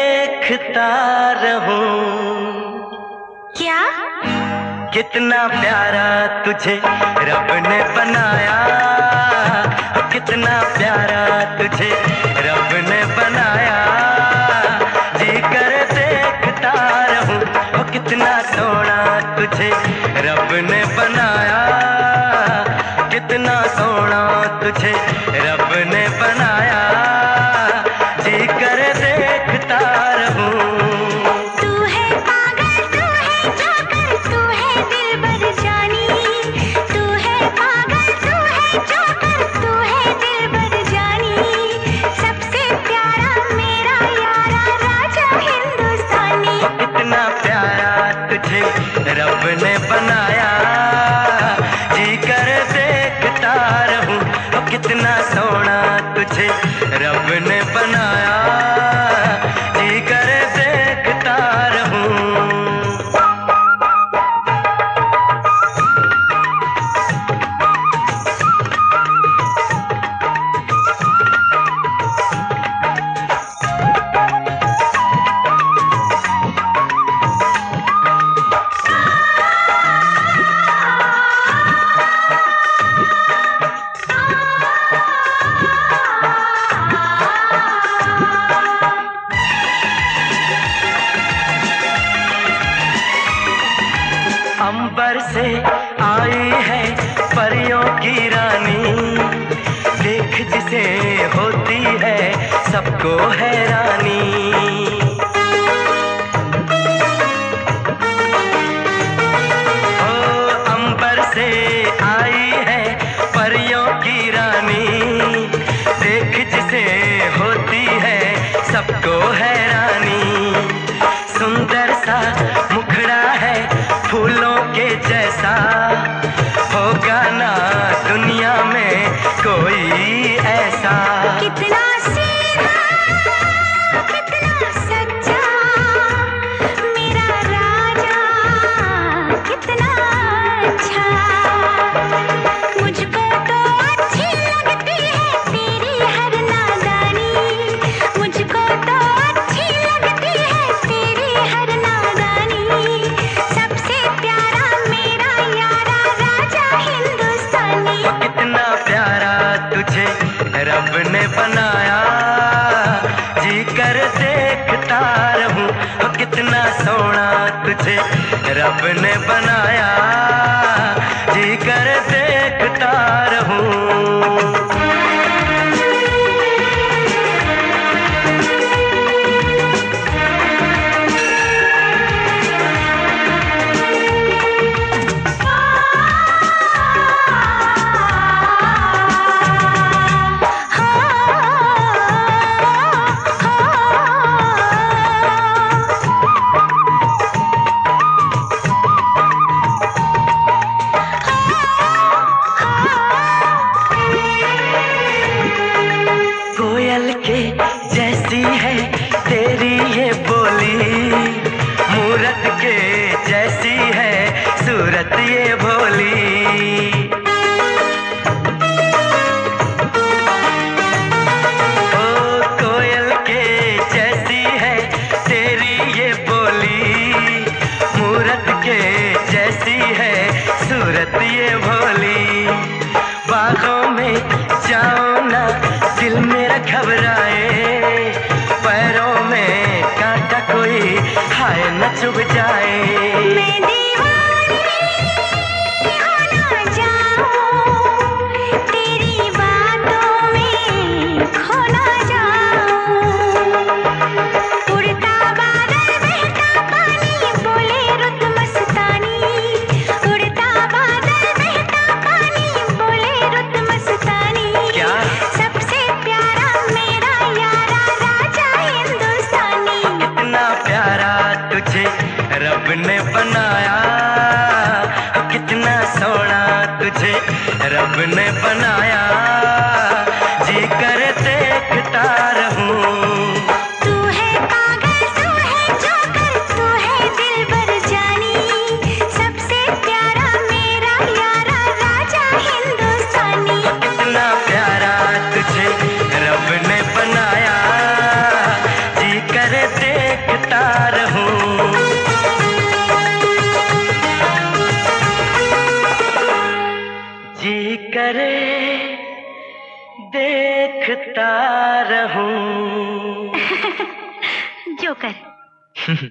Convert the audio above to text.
देखता रहूँ। क्या? कितना प्यारा तुझे रब ने बनाया। कितना प्यारा तुझे रब ने बनाया। जी कर देखता रहूँ ओ कितना सोना तुझे रब ने बनाया। कितना सोना तुझे रब रब ने से आई है परियों की रानी। देख जिसे होती है सबको हैरानी। बनाया। भगत भोली। ओ कोयल के जैसी है तेरी ये बोली, मूरत के जैसी है सूरत ये भोली। बागों में जाओ ना, दिल मेरा घबराए तुझे रब ने बनाया। कितना सोना तुझे रब ने बनाया। देखता रहूँ। जोकर।